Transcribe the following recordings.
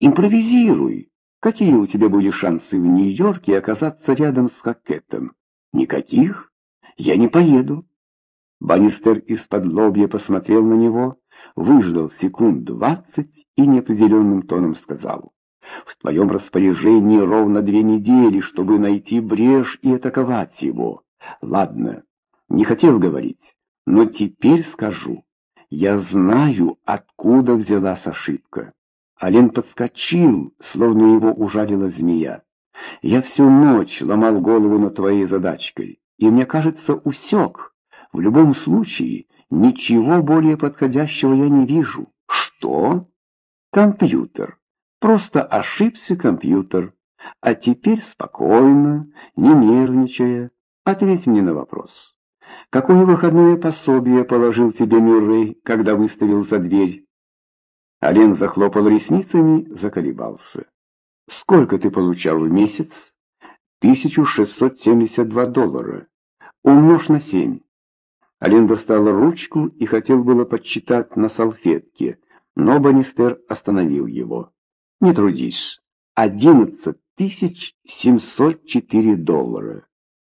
Импровизируй. Какие у тебя были шансы в Нью-Йорке оказаться рядом с Хакетом? Никаких. Я не поеду. Баннистер из-под лобья посмотрел на него, выждал секунд двадцать и неопределенным тоном сказал. В твоем распоряжении ровно две недели, чтобы найти брешь и атаковать его. Ладно, не хотел говорить, но теперь скажу. Я знаю, откуда взялась ошибка. Ален подскочил, словно его ужалила змея. Я всю ночь ломал голову над твоей задачкой, и, мне кажется, усек. В любом случае, ничего более подходящего я не вижу. Что? Компьютер. Просто ошибся компьютер. А теперь спокойно, не нервничая, ответь мне на вопрос. Какое выходное пособие положил тебе Мюррей, когда выставил за дверь? Ален захлопал ресницами, заколебался. «Сколько ты получал в месяц?» «1672 доллара. Умножь на семь». Ален достал ручку и хотел было подсчитать на салфетке, но Банистер остановил его. «Не трудись. Одиннадцать тысяч семьсот четыре доллара.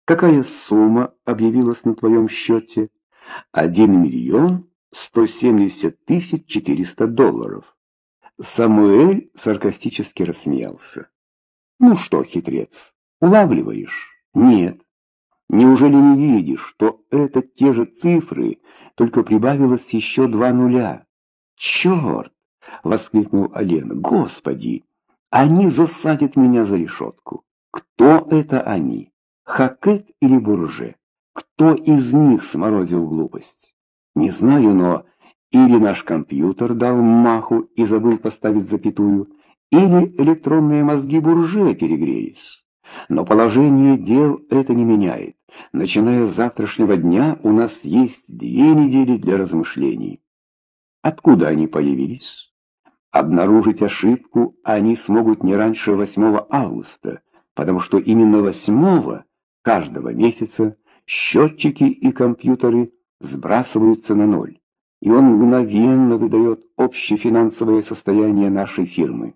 Какая сумма объявилась на твоем счете? Один миллион 170 тысяч 400 долларов. Самуэль саркастически рассмеялся. Ну что, хитрец, улавливаешь? Нет. Неужели не видишь, что это те же цифры, только прибавилось еще два нуля? Черт! — воскликнул Ален. Господи! Они засадят меня за решетку. Кто это они? Хакет или Бурже? Кто из них сморозил глупость? Не знаю, но или наш компьютер дал маху и забыл поставить запятую, или электронные мозги бурже перегрелись. Но положение дел это не меняет. Начиная с завтрашнего дня у нас есть две недели для размышлений. Откуда они появились? Обнаружить ошибку они смогут не раньше 8 августа, потому что именно 8 каждого месяца счетчики и компьютеры сбрасываются на ноль, и он мгновенно выдает общее финансовое состояние нашей фирмы.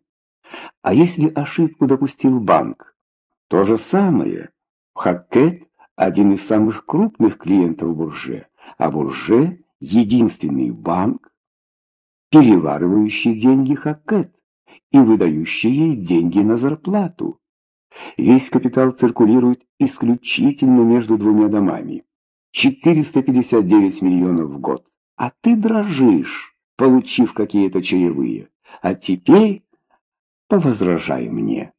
А если ошибку допустил банк? То же самое. Хаккет – один из самых крупных клиентов Бурже, а Бурже – единственный банк, переваривающий деньги Хаккет и выдающий ей деньги на зарплату. Весь капитал циркулирует исключительно между двумя домами. 459 миллионов в год. А ты дрожишь, получив какие-то чаевые. А теперь повозражай мне.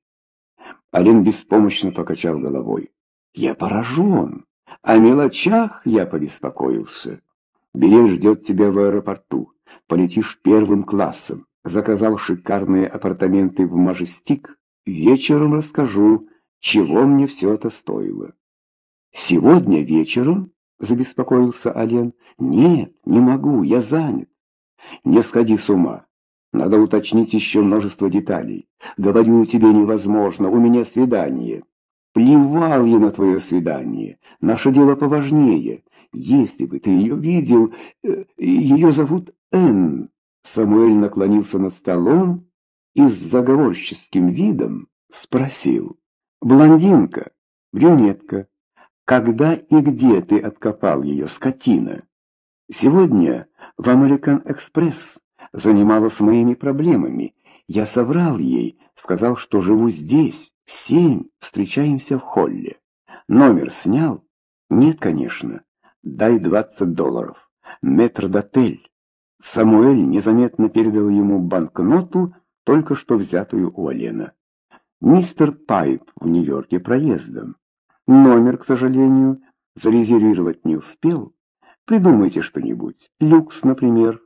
Ален беспомощно покачал головой. Я поражен. О мелочах я побеспокоился. Билет ждет тебя в аэропорту. Полетишь первым классом. Заказал шикарные апартаменты в Мажестик. Вечером расскажу, чего мне все это стоило. Сегодня вечером — забеспокоился Ален. «Нет, не могу, я занят». «Не сходи с ума. Надо уточнить еще множество деталей. Говорю тебе невозможно, у меня свидание». «Плевал я на твое свидание. Наше дело поважнее. Если бы ты ее видел, э, ее зовут Энн». Самуэль наклонился над столом и с заговорческим видом спросил. «Блондинка, брюнетка, когда и где ты откопал ее, скотина? Сегодня в American Express занималась моими проблемами. Я соврал ей, сказал, что живу здесь, в семь, встречаемся в холле. Номер снял? Нет, конечно. Дай двадцать долларов. Метрдотель. Самуэль незаметно передал ему банкноту, только что взятую у Алена. Мистер Пайп в Нью-Йорке проездом. Номер, к сожалению, зарезервировать не успел. Придумайте что-нибудь. Люкс, например.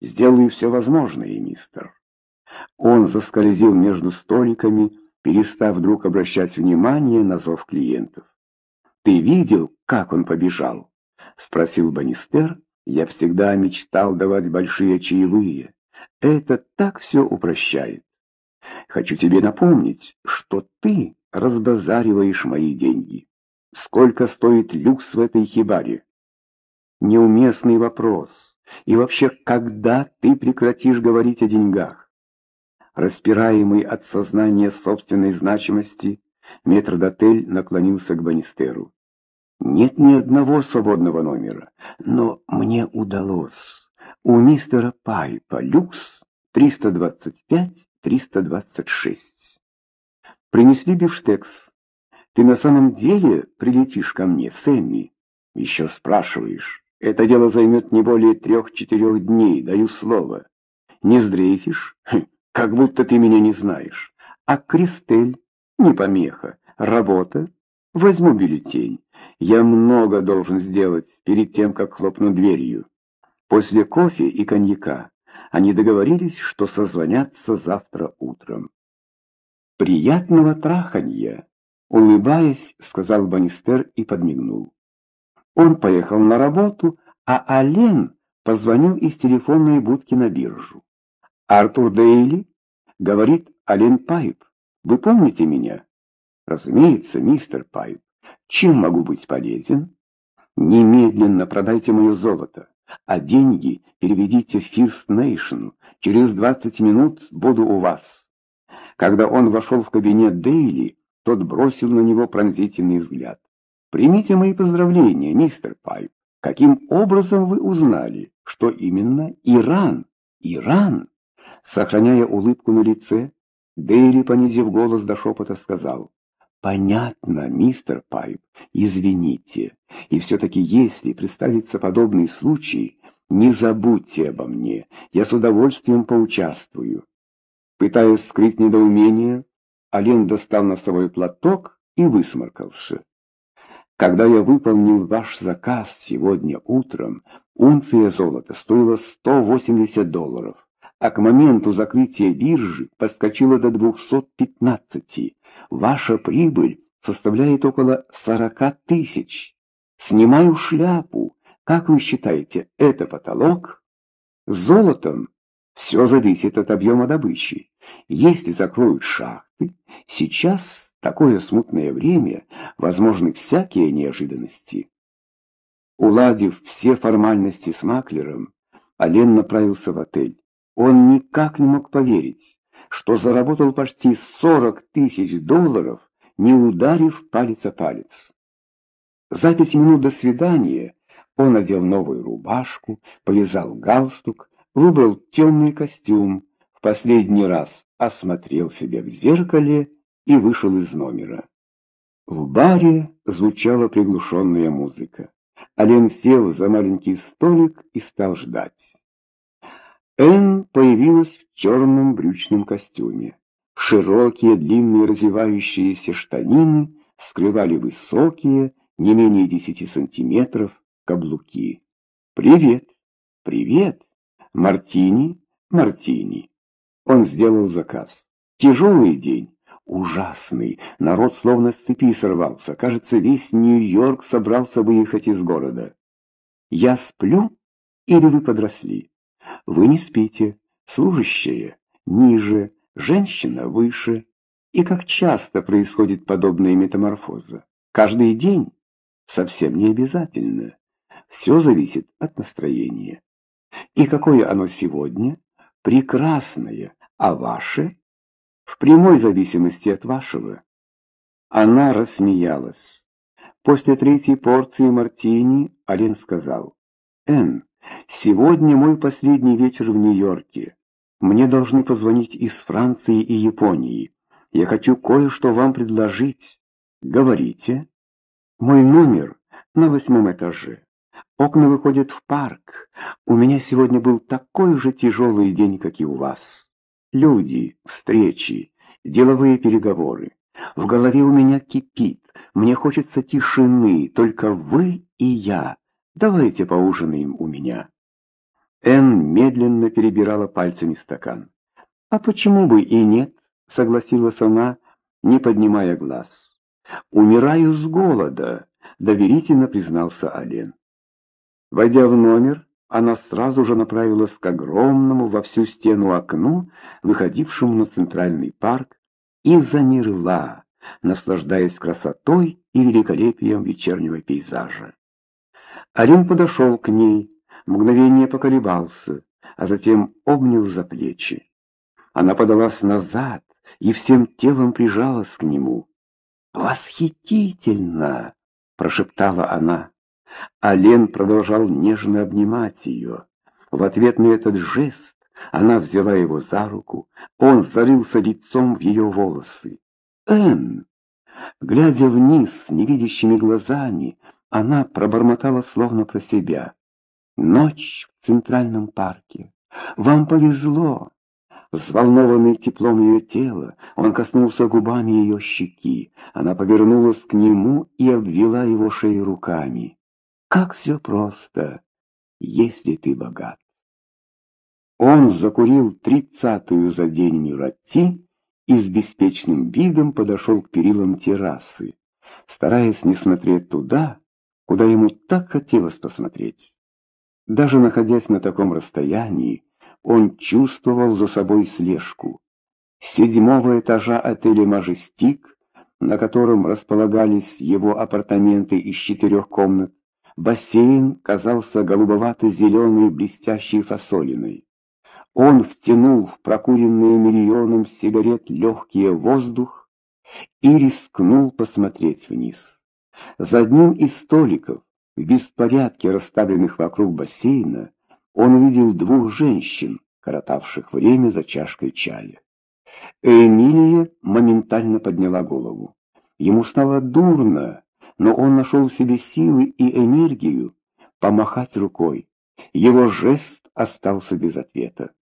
Сделаю все возможное, мистер. Он заскользил между столиками, перестав вдруг обращать внимание на зов клиентов. «Ты видел, как он побежал?» — спросил Банистер. «Я всегда мечтал давать большие чаевые. Это так все упрощает. Хочу тебе напомнить, что ты разбазариваешь мои деньги. Сколько стоит люкс в этой хибаре? Неуместный вопрос. И вообще, когда ты прекратишь говорить о деньгах? Распираемый от сознания собственной значимости, метрдотель наклонился к Банистеру. «Нет ни одного свободного номера, но мне удалось. У мистера Пайпа люкс 325-326. Принесли бифштекс. Ты на самом деле прилетишь ко мне, Сэмми? Еще спрашиваешь. Это дело займет не более трех-четырех дней, даю слово. Не сдрейфишь? Хм, как будто ты меня не знаешь. А Кристель? Не помеха. Работа? Возьму бюллетень. Я много должен сделать перед тем, как хлопну дверью. После кофе и коньяка они договорились, что созвонятся завтра утром. «Приятного траханья!» — улыбаясь, сказал Банистер и подмигнул. Он поехал на работу, а Ален позвонил из телефонной будки на биржу. «Артур Дейли?» — говорит Ален Пайп. «Вы помните меня?» «Разумеется, мистер Пайп. Чем могу быть полезен?» «Немедленно продайте мое золото, а деньги переведите в First Nation. Через 20 минут буду у вас». Когда он вошел в кабинет Дейли, тот бросил на него пронзительный взгляд. Примите мои поздравления, мистер Пайп. Каким образом вы узнали, что именно Иран? Иран? Сохраняя улыбку на лице, Дейли, понизив голос до шепота, сказал. Понятно, мистер Пайп, извините. И все-таки, если представится подобный случай, не забудьте обо мне. Я с удовольствием поучаствую. Пытаясь скрыть недоумение, Ален достал носовой платок и высморкался. Когда я выполнил ваш заказ сегодня утром, унция золота стоила 180 долларов, а к моменту закрытия биржи подскочила до 215. Ваша прибыль составляет около 40 тысяч. Снимаю шляпу. Как вы считаете, это потолок? Золотом все зависит от объема добычи. Если закроют шахты, сейчас такое смутное время возможны всякие неожиданности. Уладив все формальности с маклером, Ален направился в отель. Он никак не мог поверить, что заработал почти 40 тысяч долларов, не ударив палец о палец. За пять минут до свидания он надел новую рубашку, повязал галстук, выбрал темный костюм, в последний раз осмотрел себя в зеркале и вышел из номера. В баре звучала приглушенная музыка. Ален сел за маленький столик и стал ждать. Энн появилась в черном брючном костюме. Широкие, длинные, развивающиеся штанины скрывали высокие, не менее десяти сантиметров, каблуки. «Привет! Привет! Мартини! Мартини!» Он сделал заказ. «Тяжелый день. Ужасный. Народ словно с цепи сорвался. Кажется, весь Нью-Йорк собрался выехать из города. Я сплю или вы подросли? Вы не спите. Служащая ниже, женщина выше. И как часто происходит подобная метаморфоза? Каждый день? Совсем не обязательно. Все зависит от настроения. И какое оно сегодня? Прекрасное. А ваше? в прямой зависимости от вашего. Она рассмеялась. После третьей порции мартини Ален сказал, «Энн, сегодня мой последний вечер в Нью-Йорке. Мне должны позвонить из Франции и Японии. Я хочу кое-что вам предложить. Говорите. Мой номер на восьмом этаже. Окна выходят в парк. У меня сегодня был такой же тяжелый день, как и у вас. Люди, встречи, деловые переговоры. В голове у меня кипит. Мне хочется тишины, только вы и я. Давайте поужинаем у меня. Энн медленно перебирала пальцами стакан. «А почему бы и нет?» — согласилась она, не поднимая глаз. «Умираю с голода», — доверительно признался Ален. Войдя в номер, она сразу же направилась к огромному во всю стену окну, выходившему на центральный парк, и замерла, наслаждаясь красотой и великолепием вечернего пейзажа. Арин подошел к ней, мгновение поколебался, а затем обнял за плечи. Она подалась назад и всем телом прижалась к нему. «Восхитительно!» — прошептала она. А Лен продолжал нежно обнимать ее. В ответ на этот жест она взяла его за руку, он зарылся лицом в ее волосы. «Энн!» Глядя вниз невидящими глазами, она пробормотала словно про себя. «Ночь в Центральном парке. Вам повезло!» Взволнованный теплом ее тела, он коснулся губами ее щеки. Она повернулась к нему и обвела его шею руками. «Как все просто, если ты богат!» Он закурил тридцатую за день Мюратти и с беспечным видом подошел к перилам террасы, стараясь не смотреть туда, куда ему так хотелось посмотреть. Даже находясь на таком расстоянии, он чувствовал за собой слежку. С седьмого этажа отеля «Мажестик», на котором располагались его апартаменты из четырех комнат, бассейн казался голубовато-зеленой блестящей фасолиной. Он втянул в прокуренные миллионом сигарет легкий воздух и рискнул посмотреть вниз. За одним из столиков, в беспорядке расставленных вокруг бассейна, он увидел двух женщин, коротавших время за чашкой чая. Эмилия моментально подняла голову. Ему стало дурно, но он нашел в себе силы и энергию помахать рукой. Его жест остался без ответа.